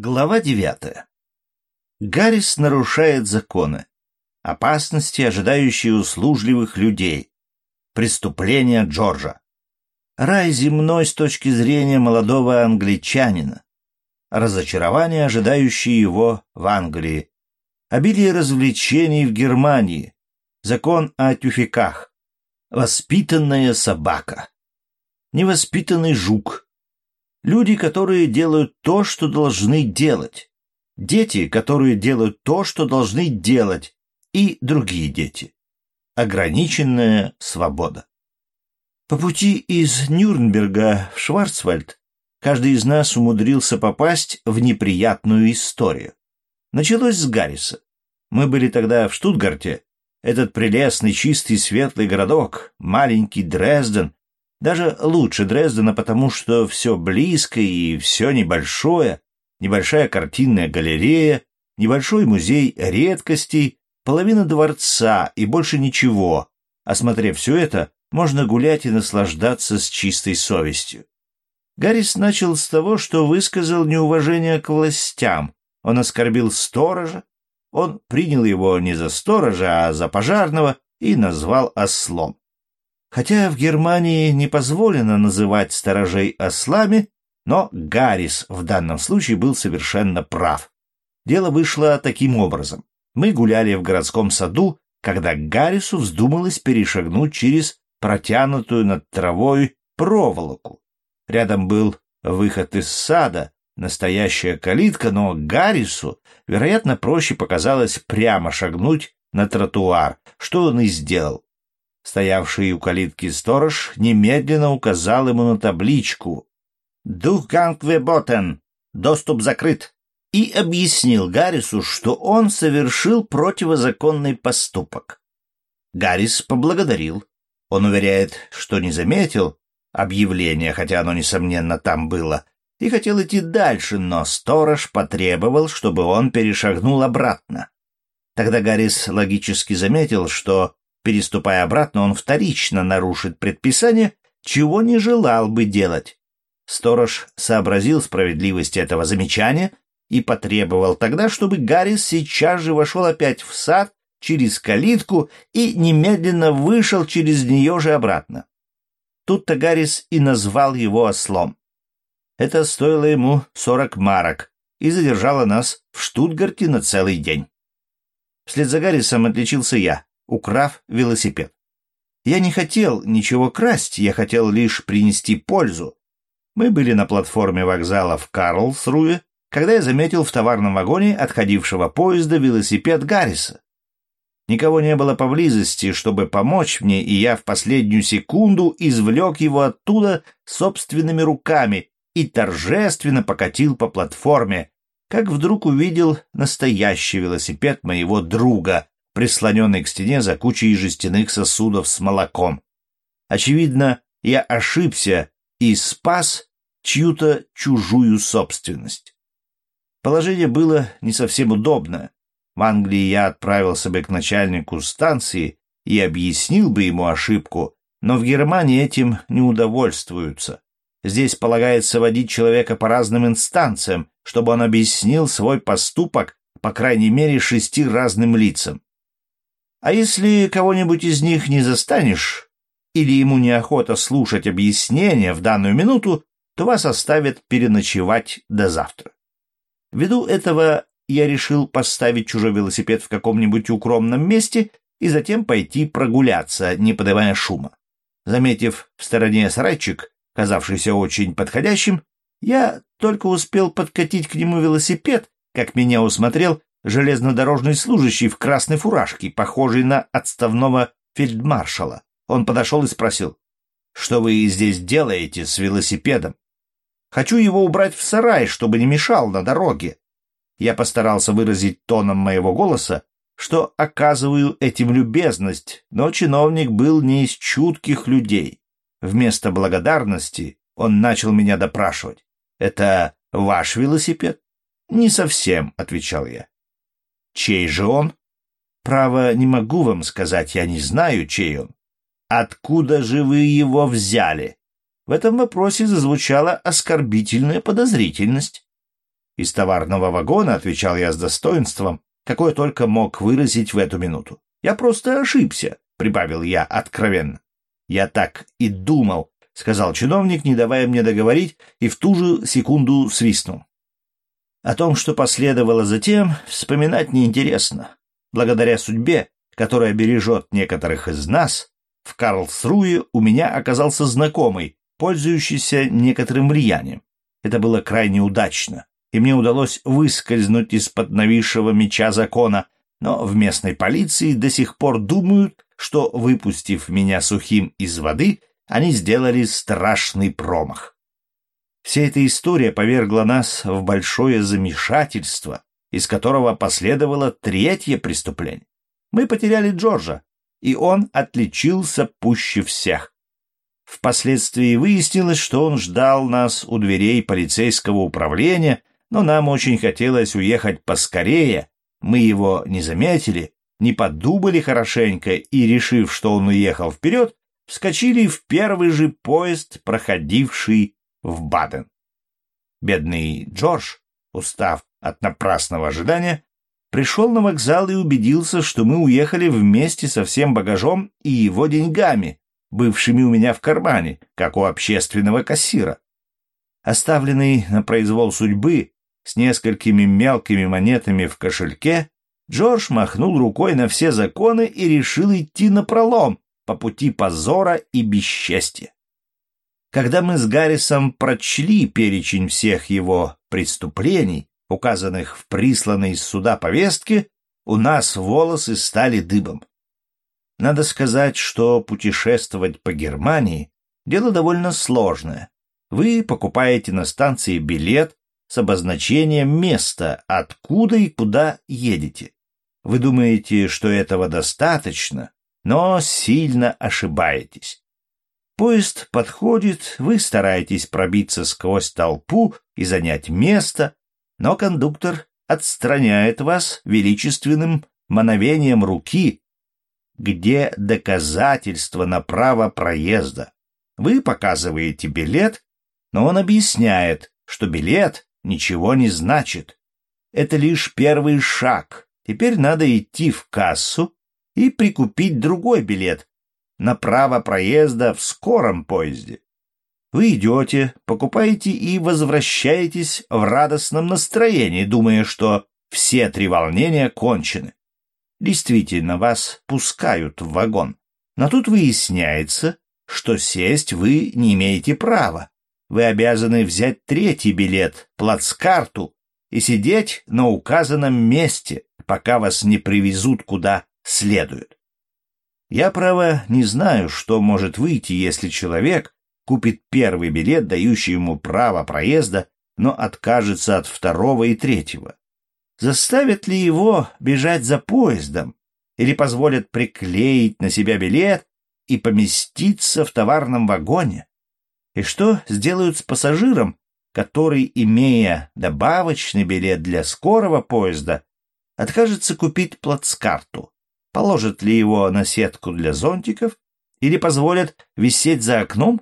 Глава девятая. Гаррис нарушает законы. Опасности, ожидающие услужливых людей. Преступления Джорджа. Рай земной с точки зрения молодого англичанина. Разочарование, ожидающее его в Англии. Обилие развлечений в Германии. Закон о тюфяках. Воспитанная собака. Невоспитанный жук Люди, которые делают то, что должны делать. Дети, которые делают то, что должны делать. И другие дети. Ограниченная свобода. По пути из Нюрнберга в Шварцвальд каждый из нас умудрился попасть в неприятную историю. Началось с Гарриса. Мы были тогда в Штутгарте. Этот прелестный, чистый, светлый городок, маленький Дрезден, даже лучше Дрездена, потому что все близко и все небольшое, небольшая картинная галерея, небольшой музей редкостей, половина дворца и больше ничего. Осмотрев все это, можно гулять и наслаждаться с чистой совестью. Гаррис начал с того, что высказал неуважение к властям. Он оскорбил сторожа, он принял его не за сторожа, а за пожарного и назвал ослом. Хотя в Германии не позволено называть сторожей ослами, но Гаррис в данном случае был совершенно прав. Дело вышло таким образом. Мы гуляли в городском саду, когда Гаррису вздумалось перешагнуть через протянутую над травой проволоку. Рядом был выход из сада, настоящая калитка, но Гаррису, вероятно, проще показалось прямо шагнуть на тротуар, что он и сделал. Стоявший у калитки сторож немедленно указал ему на табличку «Духгангвеботен» — «Доступ закрыт» и объяснил Гаррису, что он совершил противозаконный поступок. Гаррис поблагодарил. Он уверяет, что не заметил объявление, хотя оно, несомненно, там было, и хотел идти дальше, но сторож потребовал, чтобы он перешагнул обратно. Тогда Гаррис логически заметил, что Переступая обратно, он вторично нарушит предписание, чего не желал бы делать. Сторож сообразил справедливость этого замечания и потребовал тогда, чтобы Гаррис сейчас же вошел опять в сад через калитку и немедленно вышел через нее же обратно. Тут-то Гаррис и назвал его ослом. Это стоило ему сорок марок и задержало нас в Штутгарте на целый день. Вслед за Гаррисом отличился я украв велосипед. Я не хотел ничего красть, я хотел лишь принести пользу. Мы были на платформе вокзала в Карлсруе, когда я заметил в товарном вагоне отходившего поезда велосипед Гарриса. Никого не было поблизости, чтобы помочь мне, и я в последнюю секунду извлек его оттуда собственными руками и торжественно покатил по платформе, как вдруг увидел настоящий велосипед моего друга, прислоненный к стене за кучей жестяных сосудов с молоком. Очевидно, я ошибся и спас чью-то чужую собственность. Положение было не совсем удобное. В Англии я отправился бы к начальнику станции и объяснил бы ему ошибку, но в Германии этим не удовольствуются. Здесь полагается водить человека по разным инстанциям, чтобы он объяснил свой поступок по крайней мере шести разным лицам. А если кого-нибудь из них не застанешь, или ему неохота слушать объяснения в данную минуту, то вас оставят переночевать до завтра. Ввиду этого я решил поставить чужой велосипед в каком-нибудь укромном месте и затем пойти прогуляться, не подавая шума. Заметив в стороне сарайчик, казавшийся очень подходящим, я только успел подкатить к нему велосипед, как меня усмотрел железнодорожный служащий в красной фуражке, похожий на отставного фельдмаршала. Он подошел и спросил, «Что вы здесь делаете с велосипедом?» «Хочу его убрать в сарай, чтобы не мешал на дороге». Я постарался выразить тоном моего голоса, что оказываю этим любезность, но чиновник был не из чутких людей. Вместо благодарности он начал меня допрашивать. «Это ваш велосипед?» «Не совсем», — отвечал я. Чей же он? Право, не могу вам сказать, я не знаю, чей он. Откуда же вы его взяли? В этом вопросе зазвучала оскорбительная подозрительность. из товарного вагона, отвечал я с достоинством, какое только мог выразить в эту минуту. Я просто ошибся, прибавил я откровенно. Я так и думал, сказал чиновник, не давая мне договорить, и в ту же секунду свистнул. О том, что последовало затем, вспоминать неинтересно. Благодаря судьбе, которая бережет некоторых из нас, в Карлсруе у меня оказался знакомый, пользующийся некоторым влиянием. Это было крайне удачно, и мне удалось выскользнуть из-под нависшего меча закона, но в местной полиции до сих пор думают, что, выпустив меня сухим из воды, они сделали страшный промах. Вся эта история повергла нас в большое замешательство, из которого последовало третье преступление. Мы потеряли Джорджа, и он отличился пуще всех. Впоследствии выяснилось, что он ждал нас у дверей полицейского управления, но нам очень хотелось уехать поскорее. Мы его не заметили, не подумали хорошенько и, решив, что он уехал вперед, вскочили в первый же поезд, проходивший в Баден. Бедный Джордж, устав от напрасного ожидания, пришел на вокзал и убедился, что мы уехали вместе со всем багажом и его деньгами, бывшими у меня в кармане, как у общественного кассира. Оставленный на произвол судьбы с несколькими мелкими монетами в кошельке, Джордж махнул рукой на все законы и решил идти на пролом по пути позора и бесчестья. Когда мы с Гаррисом прочли перечень всех его преступлений, указанных в присланной из суда повестке, у нас волосы стали дыбом. Надо сказать, что путешествовать по Германии — дело довольно сложное. Вы покупаете на станции билет с обозначением места, откуда и куда едете. Вы думаете, что этого достаточно, но сильно ошибаетесь. Поезд подходит, вы стараетесь пробиться сквозь толпу и занять место, но кондуктор отстраняет вас величественным мановением руки, где доказательство на право проезда. Вы показываете билет, но он объясняет, что билет ничего не значит. Это лишь первый шаг. Теперь надо идти в кассу и прикупить другой билет на право проезда в скором поезде. Вы идете, покупаете и возвращаетесь в радостном настроении, думая, что все три волнения кончены. Действительно, вас пускают в вагон. Но тут выясняется, что сесть вы не имеете права. Вы обязаны взять третий билет, плацкарту, и сидеть на указанном месте, пока вас не привезут куда следует. Я, право, не знаю, что может выйти, если человек купит первый билет, дающий ему право проезда, но откажется от второго и третьего. Заставят ли его бежать за поездом или позволят приклеить на себя билет и поместиться в товарном вагоне? И что сделают с пассажиром, который, имея добавочный билет для скорого поезда, откажется купить плацкарту? Положат ли его на сетку для зонтиков или позволят висеть за окном?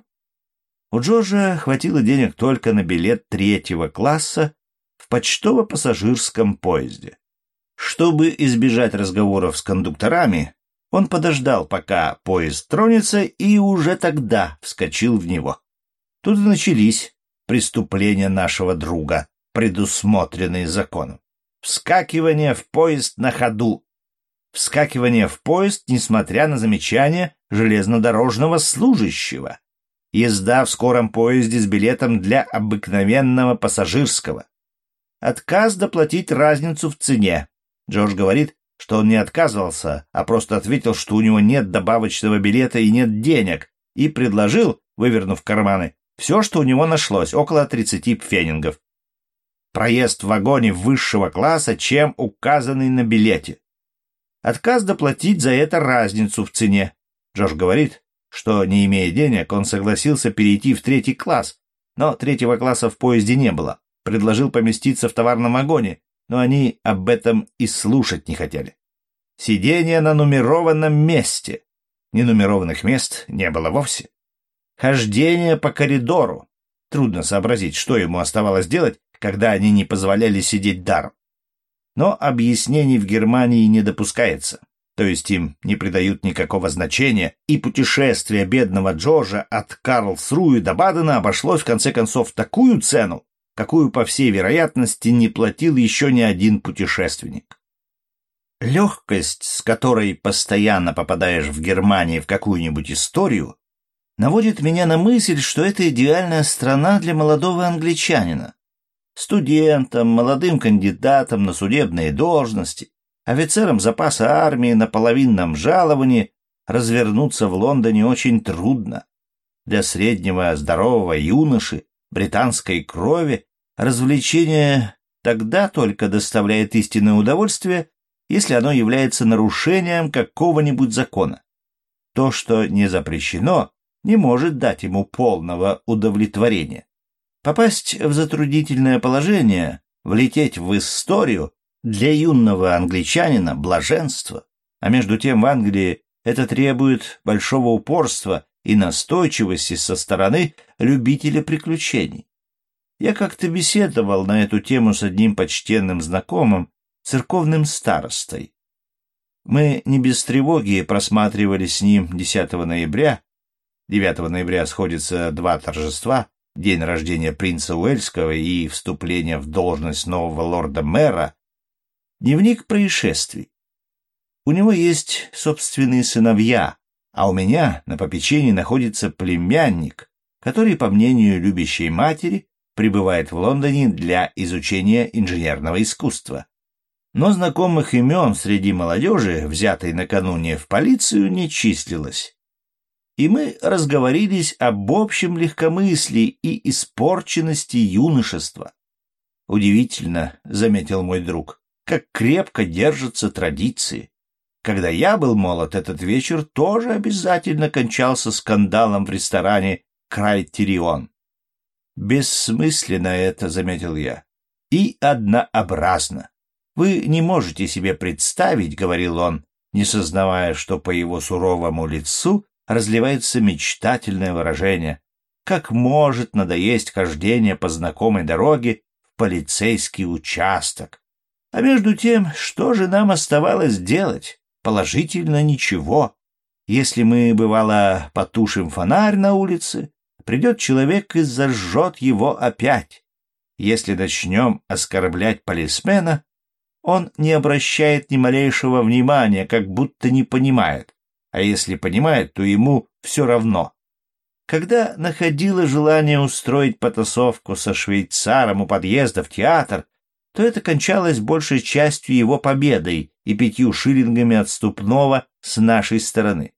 У Джорджа хватило денег только на билет третьего класса в почтово-пассажирском поезде. Чтобы избежать разговоров с кондукторами, он подождал, пока поезд тронется, и уже тогда вскочил в него. Тут и начались преступления нашего друга, предусмотренные законом. Вскакивание в поезд на ходу. Вскакивание в поезд, несмотря на замечание железнодорожного служащего езда в скором поезде с билетом для обыкновенного пассажирского. Отказ доплатить разницу в цене. Джордж говорит, что он не отказывался, а просто ответил, что у него нет добавочного билета и нет денег, и предложил, вывернув карманы, все, что у него нашлось, около 30 пфенингов. Проезд в вагоне высшего класса, чем указанный на билете. Отказ доплатить за это разницу в цене. Джордж говорит, что, не имея денег, он согласился перейти в третий класс, но третьего класса в поезде не было. Предложил поместиться в товарном вагоне, но они об этом и слушать не хотели. Сидение на нумерованном месте. Ненумерованных мест не было вовсе. Хождение по коридору. Трудно сообразить, что ему оставалось делать, когда они не позволяли сидеть даром. Но объяснений в Германии не допускается, то есть им не придают никакого значения, и путешествие бедного Джорджа от Карлсруи до Бадена обошлось в конце концов такую цену, какую, по всей вероятности, не платил еще ни один путешественник. Легкость, с которой постоянно попадаешь в Германии в какую-нибудь историю, наводит меня на мысль, что это идеальная страна для молодого англичанина. Студентам, молодым кандидатам на судебные должности, офицерам запаса армии на половинном жаловании развернуться в Лондоне очень трудно. Для среднего здорового юноши британской крови развлечение тогда только доставляет истинное удовольствие, если оно является нарушением какого-нибудь закона. То, что не запрещено, не может дать ему полного удовлетворения. Попасть в затруднительное положение, влететь в историю для юного англичанина блаженство, а между тем в Англии это требует большого упорства и настойчивости со стороны любителя приключений. Я как-то беседовал на эту тему с одним почтенным знакомым, церковным старостой. Мы не без тревоги просматривали с ним 10 ноября 9 ноября сходятся два торжества — день рождения принца Уэльского и вступление в должность нового лорда-мэра, дневник происшествий. У него есть собственные сыновья, а у меня на попечении находится племянник, который, по мнению любящей матери, пребывает в Лондоне для изучения инженерного искусства. Но знакомых имен среди молодежи, взятой накануне в полицию, не числилось и мы разговорились об общем легкомыслии и испорченности юношества. Удивительно, — заметил мой друг, — как крепко держатся традиции. Когда я был молод, этот вечер тоже обязательно кончался скандалом в ресторане «Крайтерион». «Бессмысленно это», — заметил я, — «и однообразно. Вы не можете себе представить, — говорил он, не сознавая, что по его суровому лицу разливается мечтательное выражение. Как может надоесть хождение по знакомой дороге в полицейский участок? А между тем, что же нам оставалось делать? Положительно ничего. Если мы, бывало, потушим фонарь на улице, придет человек и зажжет его опять. Если начнем оскорблять полисмена, он не обращает ни малейшего внимания, как будто не понимает а если понимает, то ему все равно. Когда находило желание устроить потасовку со швейцаром у подъезда в театр, то это кончалось большей частью его победой и пятью шиллингами отступного с нашей стороны.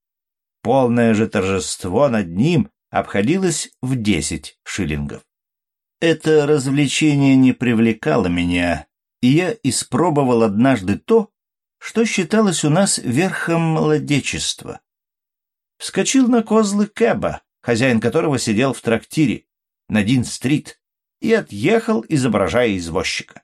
Полное же торжество над ним обходилось в десять шиллингов. Это развлечение не привлекало меня, и я испробовал однажды то, что считалось у нас верхом молодечества. Вскочил на козлы Кэба, хозяин которого сидел в трактире на Дин-стрит, и отъехал, изображая извозчика.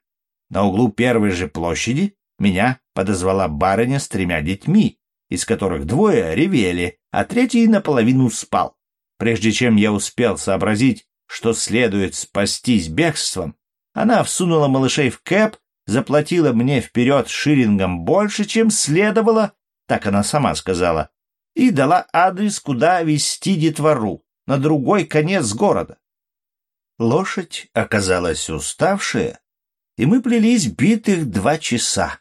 На углу первой же площади меня подозвала барыня с тремя детьми, из которых двое ревели, а третий наполовину спал. Прежде чем я успел сообразить, что следует спастись бегством, она всунула малышей в кэп заплатила мне вперед шиллингом больше, чем следовало, так она сама сказала, и дала адрес, куда везти детвору, на другой конец города. Лошадь оказалась уставшая, и мы плелись битых два часа.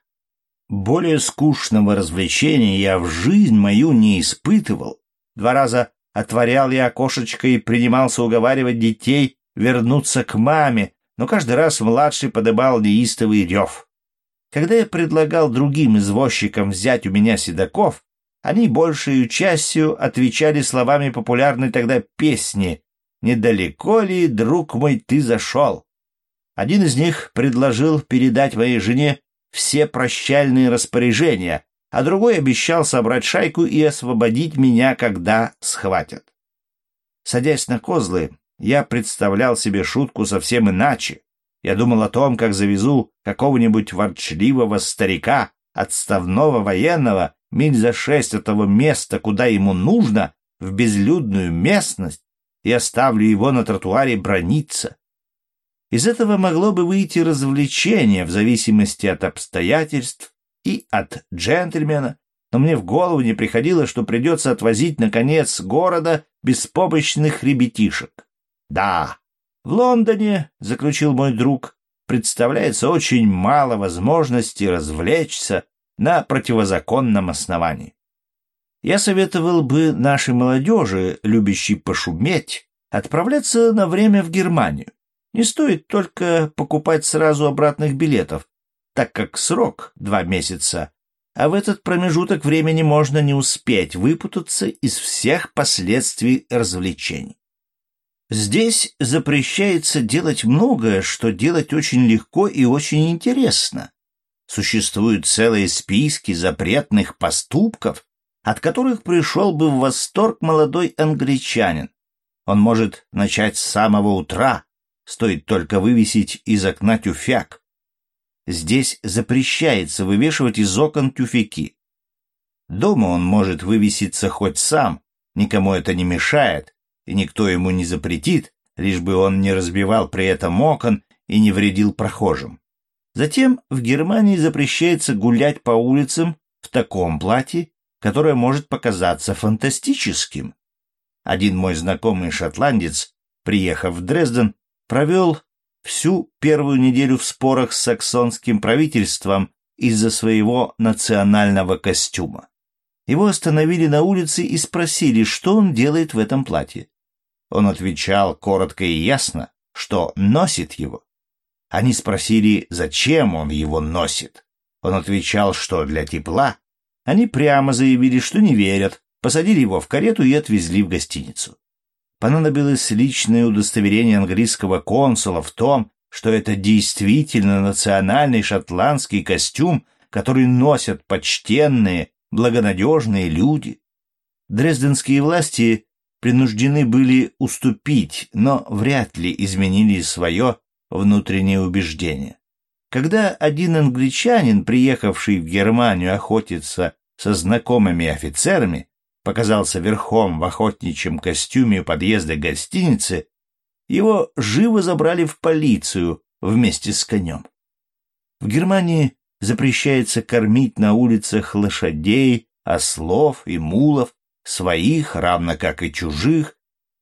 Более скучного развлечения я в жизнь мою не испытывал. Два раза отворял я окошечко и принимался уговаривать детей вернуться к маме, но каждый раз младший подымал неистовый рев. Когда я предлагал другим извозчикам взять у меня седаков, они большей частью отвечали словами популярной тогда песни «Недалеко ли, друг мой, ты зашел?». Один из них предложил передать моей жене все прощальные распоряжения, а другой обещал собрать шайку и освободить меня, когда схватят. Садясь на козлы, я представлял себе шутку совсем иначе. Я думал о том, как завезу какого-нибудь ворчливого старика, отставного военного, миль за шесть от того места, куда ему нужно, в безлюдную местность, и оставлю его на тротуаре брониться. Из этого могло бы выйти развлечение в зависимости от обстоятельств и от джентльмена, но мне в голову не приходило, что придется отвозить на конец города беспомощных ребятишек. Да, в Лондоне, — заключил мой друг, — представляется очень мало возможностей развлечься на противозаконном основании. Я советовал бы нашей молодежи, любящей пошуметь, отправляться на время в Германию. Не стоит только покупать сразу обратных билетов, так как срок — два месяца, а в этот промежуток времени можно не успеть выпутаться из всех последствий развлечений. Здесь запрещается делать многое, что делать очень легко и очень интересно. Существуют целые списки запретных поступков, от которых пришел бы в восторг молодой англичанин. Он может начать с самого утра, стоит только вывесить из окна тюфяк. Здесь запрещается вывешивать из окон тюфяки. Дома он может вывеситься хоть сам, никому это не мешает, и никто ему не запретит, лишь бы он не разбивал при этом окон и не вредил прохожим. Затем в Германии запрещается гулять по улицам в таком платье, которое может показаться фантастическим. Один мой знакомый шотландец, приехав в Дрезден, провел всю первую неделю в спорах с саксонским правительством из-за своего национального костюма. Его остановили на улице и спросили, что он делает в этом платье. Он отвечал коротко и ясно, что носит его. Они спросили, зачем он его носит. Он отвечал, что для тепла. Они прямо заявили, что не верят, посадили его в карету и отвезли в гостиницу понадобилось личное удостоверение английского консула в том, что это действительно национальный шотландский костюм, который носят почтенные, благонадежные люди. Дрезденские власти принуждены были уступить, но вряд ли изменили свое внутреннее убеждение. Когда один англичанин, приехавший в Германию охотиться со знакомыми офицерами, показался верхом в охотничьем костюме у подъезда гостиницы, его живо забрали в полицию вместе с конем. В Германии запрещается кормить на улицах лошадей, ослов и мулов, своих, равно как и чужих.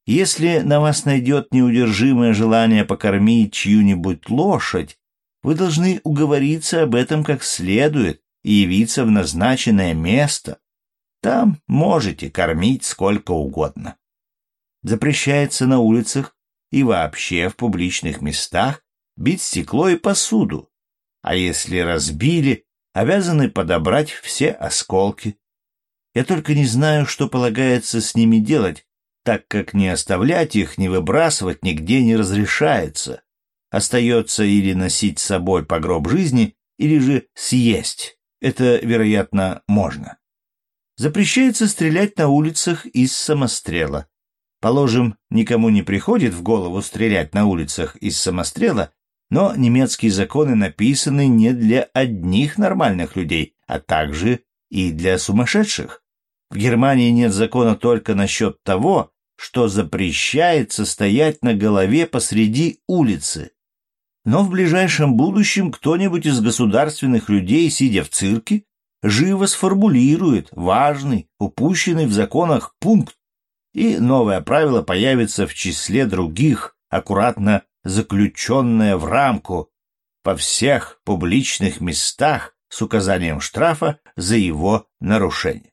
Если на вас найдет неудержимое желание покормить чью-нибудь лошадь, вы должны уговориться об этом как следует и явиться в назначенное место, там можете кормить сколько угодно. Запрещается на улицах и вообще в публичных местах бить стекло и посуду, а если разбили, обязаны подобрать все осколки. Я только не знаю, что полагается с ними делать, так как не оставлять их, не выбрасывать нигде не разрешается. Остается или носить с собой по гроб жизни, или же съесть. Это, вероятно, можно. Запрещается стрелять на улицах из самострела. Положим, никому не приходит в голову стрелять на улицах из самострела, но немецкие законы написаны не для одних нормальных людей, а также и для сумасшедших. В Германии нет закона только насчет того, что запрещается стоять на голове посреди улицы. Но в ближайшем будущем кто-нибудь из государственных людей, сидя в цирке, живо сформулирует важный, упущенный в законах пункт, и новое правило появится в числе других, аккуратно заключенное в рамку, по всех публичных местах с указанием штрафа за его нарушение.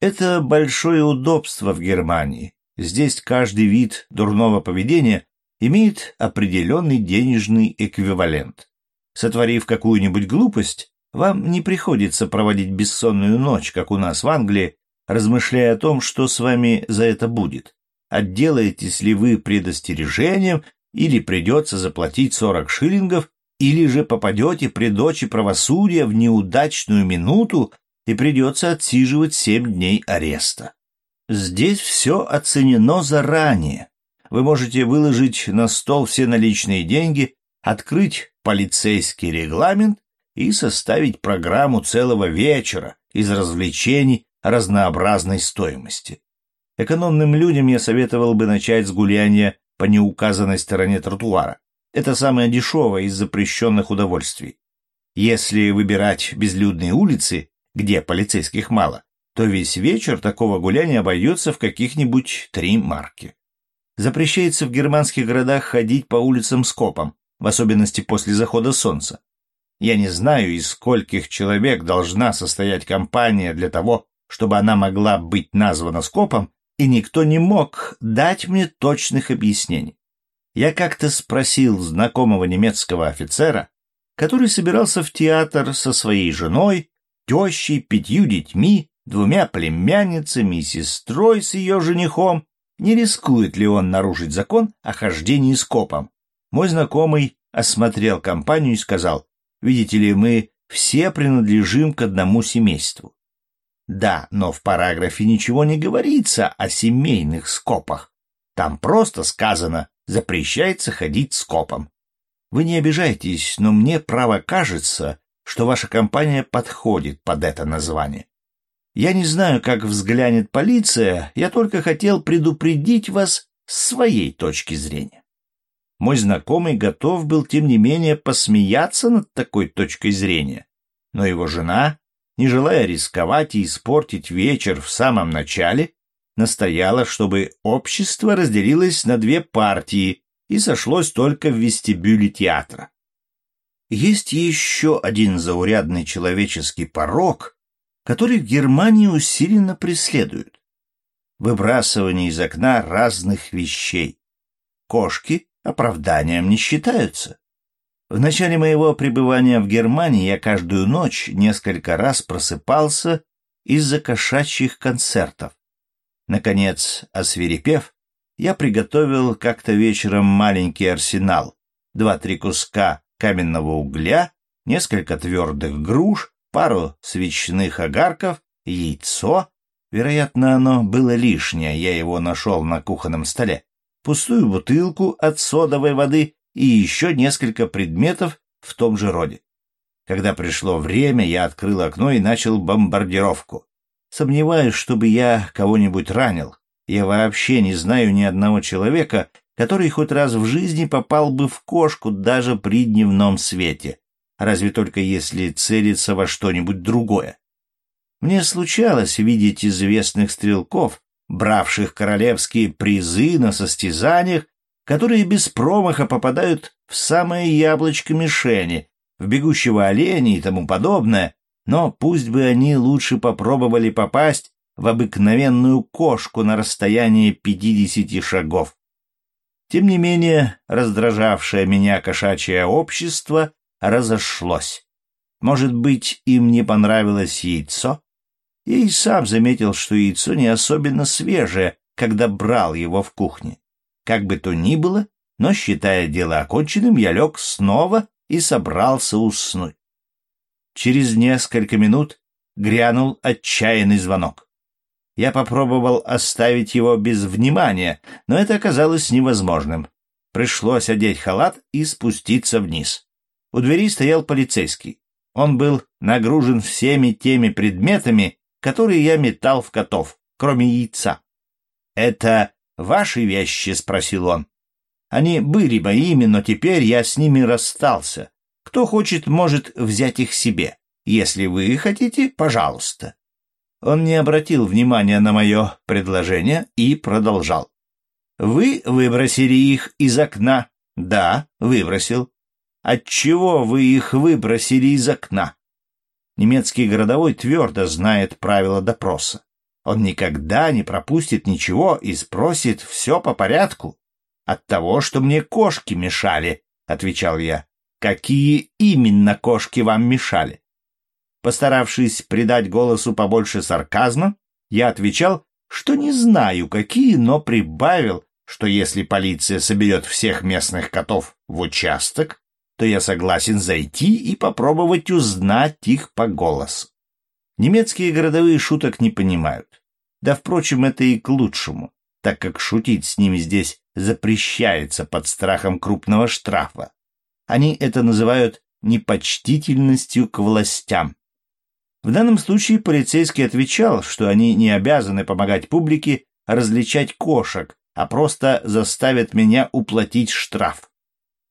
Это большое удобство в Германии. Здесь каждый вид дурного поведения имеет определенный денежный эквивалент. Сотворив какую-нибудь глупость, вам не приходится проводить бессонную ночь, как у нас в Англии, размышляя о том, что с вами за это будет. Отделаетесь ли вы предостережением, или придется заплатить 40 шиллингов, или же попадете при дочи правосудия в неудачную минуту и придется отсиживать 7 дней ареста. Здесь все оценено заранее. Вы можете выложить на стол все наличные деньги, открыть полицейский регламент и составить программу целого вечера из развлечений разнообразной стоимости. Экономным людям я советовал бы начать с гуляния по неуказанной стороне тротуара. Это самое дешевое из запрещенных удовольствий. Если выбирать безлюдные улицы, где полицейских мало, то весь вечер такого гуляния обойдется в каких-нибудь три марки. Запрещается в германских городах ходить по улицам скопом, в особенности после захода солнца. Я не знаю, из скольких человек должна состоять компания для того, чтобы она могла быть названа скопом, и никто не мог дать мне точных объяснений. Я как-то спросил знакомого немецкого офицера, который собирался в театр со своей женой, тещей, пятью детьми, двумя племянницами и сестрой с ее женихом, не рискует ли он нарушить закон о хождении с копом. Мой знакомый осмотрел компанию и сказал, «Видите ли, мы все принадлежим к одному семейству». Да, но в параграфе ничего не говорится о семейных скопах. Там просто сказано «запрещается ходить скопом». Вы не обижайтесь, но мне право кажется, что ваша компания подходит под это название. Я не знаю, как взглянет полиция, я только хотел предупредить вас с своей точки зрения. Мой знакомый готов был, тем не менее, посмеяться над такой точкой зрения, но его жена не желая рисковать и испортить вечер в самом начале, настояла, чтобы общество разделилось на две партии и сошлось только в вестибюле театра. Есть еще один заурядный человеческий порог, который в Германии усиленно преследуют. Выбрасывание из окна разных вещей. Кошки оправданием не считаются. В начале моего пребывания в Германии я каждую ночь несколько раз просыпался из-за кошачьих концертов. Наконец, освирепев, я приготовил как-то вечером маленький арсенал. Два-три куска каменного угля, несколько твердых груш, пару свечных огарков, яйцо. Вероятно, оно было лишнее, я его нашел на кухонном столе. Пустую бутылку от содовой воды и еще несколько предметов в том же роде. Когда пришло время, я открыл окно и начал бомбардировку. Сомневаюсь, чтобы я кого-нибудь ранил. Я вообще не знаю ни одного человека, который хоть раз в жизни попал бы в кошку даже при дневном свете, разве только если целиться во что-нибудь другое. Мне случалось видеть известных стрелков, бравших королевские призы на состязаниях которые без промаха попадают в самое яблочко мишени, в бегущего оленя и тому подобное, но пусть бы они лучше попробовали попасть в обыкновенную кошку на расстоянии пятидесяти шагов. Тем не менее, раздражавшее меня кошачье общество разошлось. Может быть, им не понравилось яйцо? Я и сам заметил, что яйцо не особенно свежее, когда брал его в кухне. Как бы то ни было, но, считая дело оконченным, я лег снова и собрался уснуть. Через несколько минут грянул отчаянный звонок. Я попробовал оставить его без внимания, но это оказалось невозможным. Пришлось одеть халат и спуститься вниз. У двери стоял полицейский. Он был нагружен всеми теми предметами, которые я метал в котов, кроме яйца. «Это «Ваши вещи?» — спросил он. «Они были моими, но теперь я с ними расстался. Кто хочет, может взять их себе. Если вы хотите, пожалуйста». Он не обратил внимания на мое предложение и продолжал. «Вы выбросили их из окна?» «Да, выбросил». «Отчего вы их выбросили из окна?» Немецкий городовой твердо знает правила допроса. Он никогда не пропустит ничего и спросит все по порядку. От того, что мне кошки мешали, — отвечал я. Какие именно кошки вам мешали? Постаравшись придать голосу побольше сарказма, я отвечал, что не знаю, какие, но прибавил, что если полиция соберет всех местных котов в участок, то я согласен зайти и попробовать узнать их по голосу. Немецкие городовые шуток не понимают. Да, впрочем, это и к лучшему, так как шутить с ними здесь запрещается под страхом крупного штрафа. Они это называют непочтительностью к властям. В данном случае полицейский отвечал, что они не обязаны помогать публике различать кошек, а просто заставят меня уплатить штраф.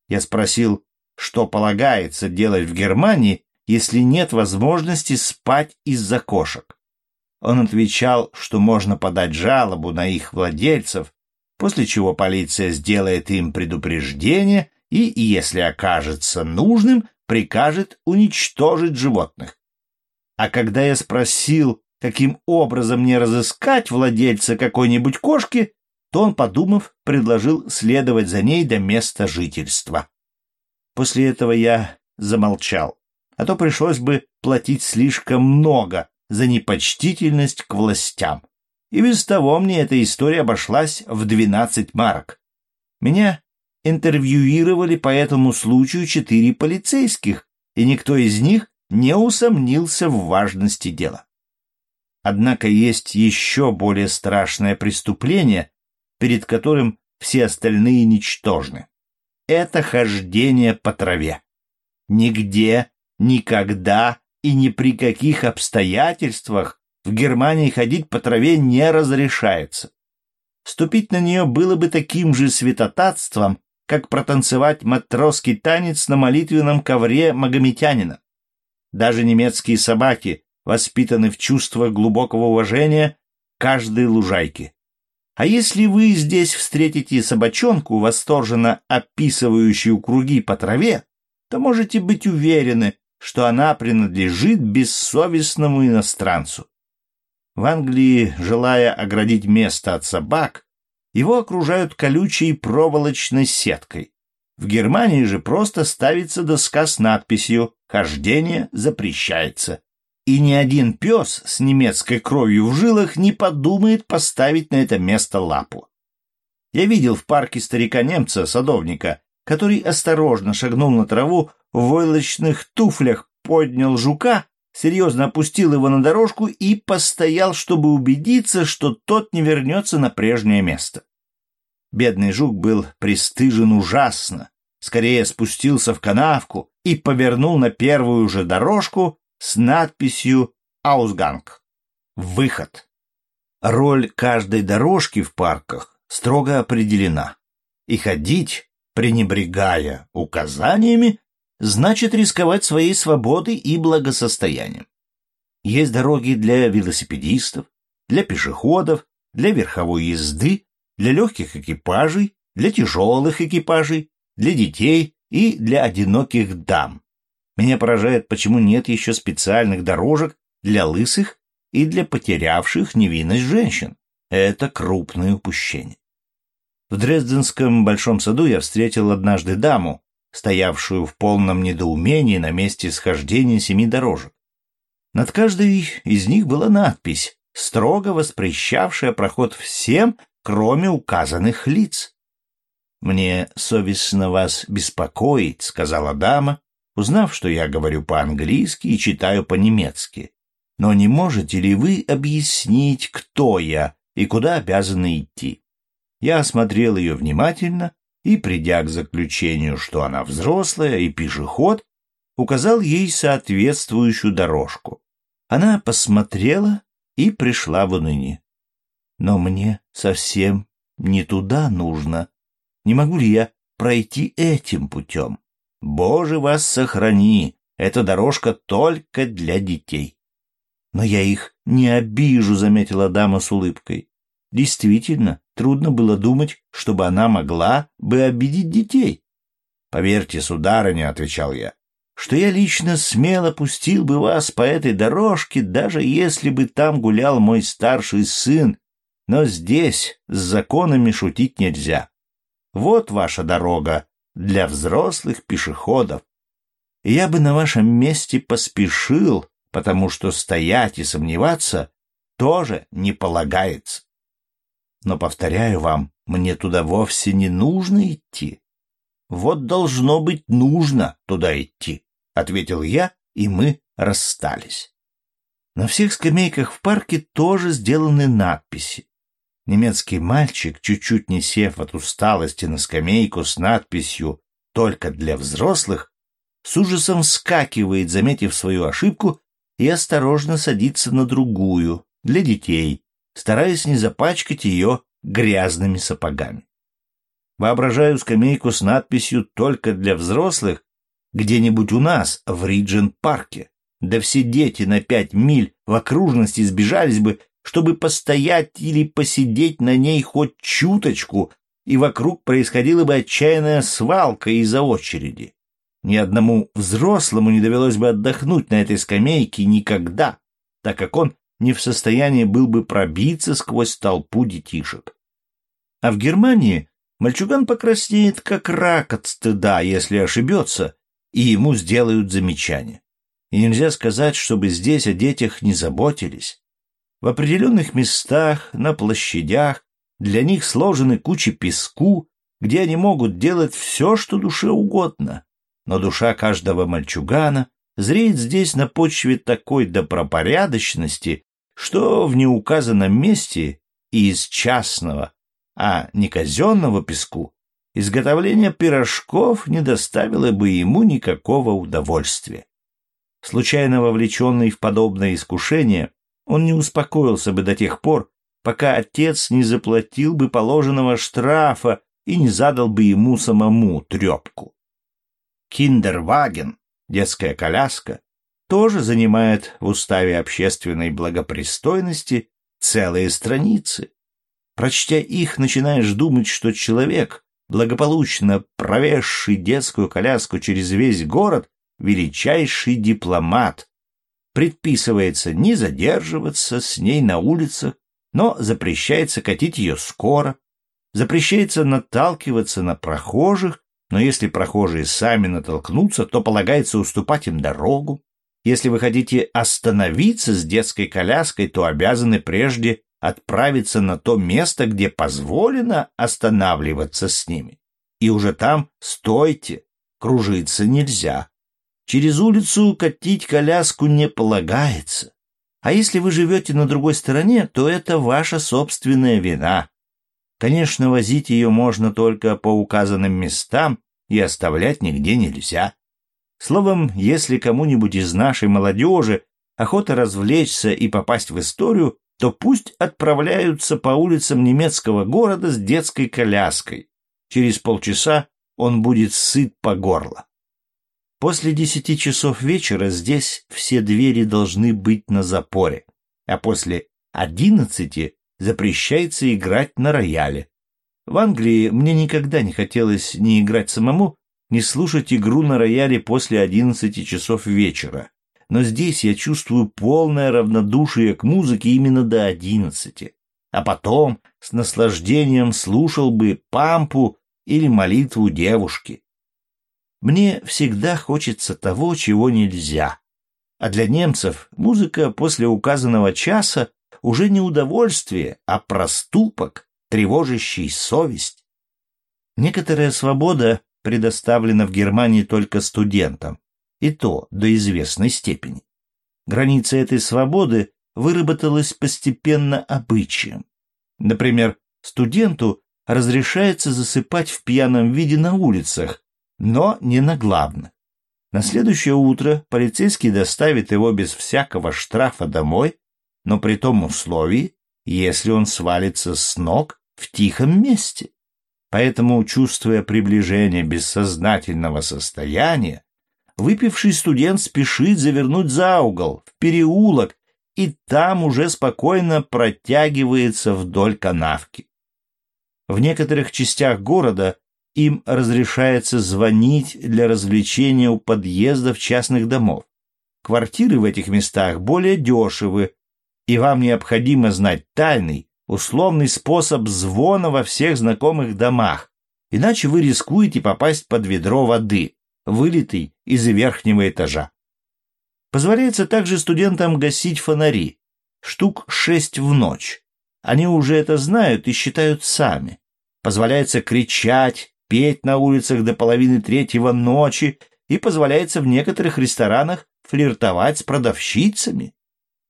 Я спросил, что полагается делать в Германии, если нет возможности спать из-за кошек. Он отвечал, что можно подать жалобу на их владельцев, после чего полиция сделает им предупреждение и, если окажется нужным, прикажет уничтожить животных. А когда я спросил, каким образом мне разыскать владельца какой-нибудь кошки, то он, подумав, предложил следовать за ней до места жительства. После этого я замолчал, а то пришлось бы платить слишком много за непочтительность к властям. И без того мне эта история обошлась в двенадцать марок. Меня интервьюировали по этому случаю четыре полицейских, и никто из них не усомнился в важности дела. Однако есть еще более страшное преступление, перед которым все остальные ничтожны. Это хождение по траве. Нигде, никогда и ни при каких обстоятельствах в Германии ходить по траве не разрешается. Ступить на нее было бы таким же святотатством, как протанцевать матросский танец на молитвенном ковре магометянина. Даже немецкие собаки воспитаны в чувство глубокого уважения каждой лужайки. А если вы здесь встретите собачонку, восторженно описывающую круги по траве, то можете быть уверены, что она принадлежит бессовестному иностранцу. В Англии, желая оградить место от собак, его окружают колючей проволочной сеткой. В Германии же просто ставится доска с надписью «Хождение запрещается» и ни один пес с немецкой кровью в жилах не подумает поставить на это место лапу. Я видел в парке старика-немца, садовника, который осторожно шагнул на траву в войлочных туфлях, поднял жука, серьезно опустил его на дорожку и постоял, чтобы убедиться, что тот не вернется на прежнее место. Бедный жук был пристыжен ужасно, скорее спустился в канавку и повернул на первую же дорожку, с надписью «Аусганг» — «Выход». Роль каждой дорожки в парках строго определена, и ходить, пренебрегая указаниями, значит рисковать своей свободой и благосостоянием. Есть дороги для велосипедистов, для пешеходов, для верховой езды, для легких экипажей, для тяжелых экипажей, для детей и для одиноких дам. Меня поражает, почему нет еще специальных дорожек для лысых и для потерявших невинность женщин. Это крупное упущение. В Дрезденском большом саду я встретил однажды даму, стоявшую в полном недоумении на месте схождения семи дорожек. Над каждой из них была надпись, строго воспрещавшая проход всем, кроме указанных лиц. «Мне совестно вас беспокоить», — сказала дама, узнав, что я говорю по-английски и читаю по-немецки. Но не можете ли вы объяснить, кто я и куда обязаны идти? Я осмотрел ее внимательно и, придя к заключению, что она взрослая и пешеход, указал ей соответствующую дорожку. Она посмотрела и пришла в уныние. Но мне совсем не туда нужно. Не могу ли я пройти этим путем? Боже вас сохрани, эта дорожка только для детей. Но я их не обижу, заметила дама с улыбкой. Действительно, трудно было думать, чтобы она могла бы обидеть детей. Поверьте, сударыня, отвечал я, что я лично смело пустил бы вас по этой дорожке, даже если бы там гулял мой старший сын, но здесь с законами шутить нельзя. Вот ваша дорога, для взрослых пешеходов. Я бы на вашем месте поспешил, потому что стоять и сомневаться тоже не полагается. Но, повторяю вам, мне туда вовсе не нужно идти. Вот должно быть нужно туда идти, — ответил я, и мы расстались. На всех скамейках в парке тоже сделаны надписи. Немецкий мальчик, чуть-чуть не сев от усталости на скамейку с надписью «Только для взрослых», с ужасом вскакивает, заметив свою ошибку, и осторожно садится на другую, для детей, стараясь не запачкать ее грязными сапогами. Воображаю скамейку с надписью «Только для взрослых» где-нибудь у нас, в Риджент-парке. Да все дети на пять миль в окружности сбежались бы, чтобы постоять или посидеть на ней хоть чуточку, и вокруг происходила бы отчаянная свалка из-за очереди. Ни одному взрослому не довелось бы отдохнуть на этой скамейке никогда, так как он не в состоянии был бы пробиться сквозь толпу детишек. А в Германии мальчуган покраснеет, как рак от стыда, если ошибется, и ему сделают замечание. И нельзя сказать, чтобы здесь о детях не заботились. В определенных местах, на площадях, для них сложены кучи песку, где они могут делать все, что душе угодно. Но душа каждого мальчугана зреет здесь на почве такой добропорядочности, что в неуказанном месте и из частного, а не казенного песку изготовление пирожков не доставило бы ему никакого удовольствия. Случайно вовлеченный в подобное искушение, он не успокоился бы до тех пор, пока отец не заплатил бы положенного штрафа и не задал бы ему самому трепку. Киндерваген, детская коляска, тоже занимает в уставе общественной благопристойности целые страницы. Прочтя их, начинаешь думать, что человек, благополучно провезший детскую коляску через весь город, величайший дипломат. Предписывается не задерживаться с ней на улицах, но запрещается катить ее скоро, запрещается наталкиваться на прохожих, но если прохожие сами натолкнутся, то полагается уступать им дорогу. Если вы хотите остановиться с детской коляской, то обязаны прежде отправиться на то место, где позволено останавливаться с ними. И уже там стойте, кружиться нельзя. Через улицу катить коляску не полагается. А если вы живете на другой стороне, то это ваша собственная вина. Конечно, возить ее можно только по указанным местам и оставлять нигде нельзя. Словом, если кому-нибудь из нашей молодежи охота развлечься и попасть в историю, то пусть отправляются по улицам немецкого города с детской коляской. Через полчаса он будет сыт по горло. После десяти часов вечера здесь все двери должны быть на запоре, а после одиннадцати запрещается играть на рояле. В Англии мне никогда не хотелось ни играть самому, не слушать игру на рояле после одиннадцати часов вечера. Но здесь я чувствую полное равнодушие к музыке именно до одиннадцати. А потом с наслаждением слушал бы пампу или молитву девушки. Мне всегда хочется того, чего нельзя. А для немцев музыка после указанного часа уже не удовольствие, а проступок, тревожащий совесть. Некоторая свобода предоставлена в Германии только студентам, и то до известной степени. Граница этой свободы выработалась постепенно обычаем. Например, студенту разрешается засыпать в пьяном виде на улицах, но не на главных. На следующее утро полицейский доставит его без всякого штрафа домой, но при том условии, если он свалится с ног в тихом месте. Поэтому, чувствуя приближение бессознательного состояния, выпивший студент спешит завернуть за угол, в переулок, и там уже спокойно протягивается вдоль канавки. В некоторых частях города им разрешается звонить для развлечения у подъездов частных домов. Квартиры в этих местах более дешевы, и вам необходимо знать тайный, условный способ звона во всех знакомых домах, иначе вы рискуете попасть под ведро воды, вылитый из верхнего этажа. Позволяется также студентам гасить фонари, штук шесть в ночь. Они уже это знают и считают сами. Позволяется кричать, петь на улицах до половины третьего ночи и позволяется в некоторых ресторанах флиртовать с продавщицами.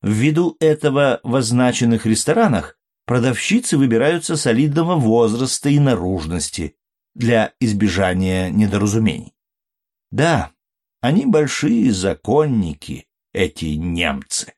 Ввиду этого в означенных ресторанах продавщицы выбираются солидного возраста и наружности для избежания недоразумений. Да, они большие законники, эти немцы.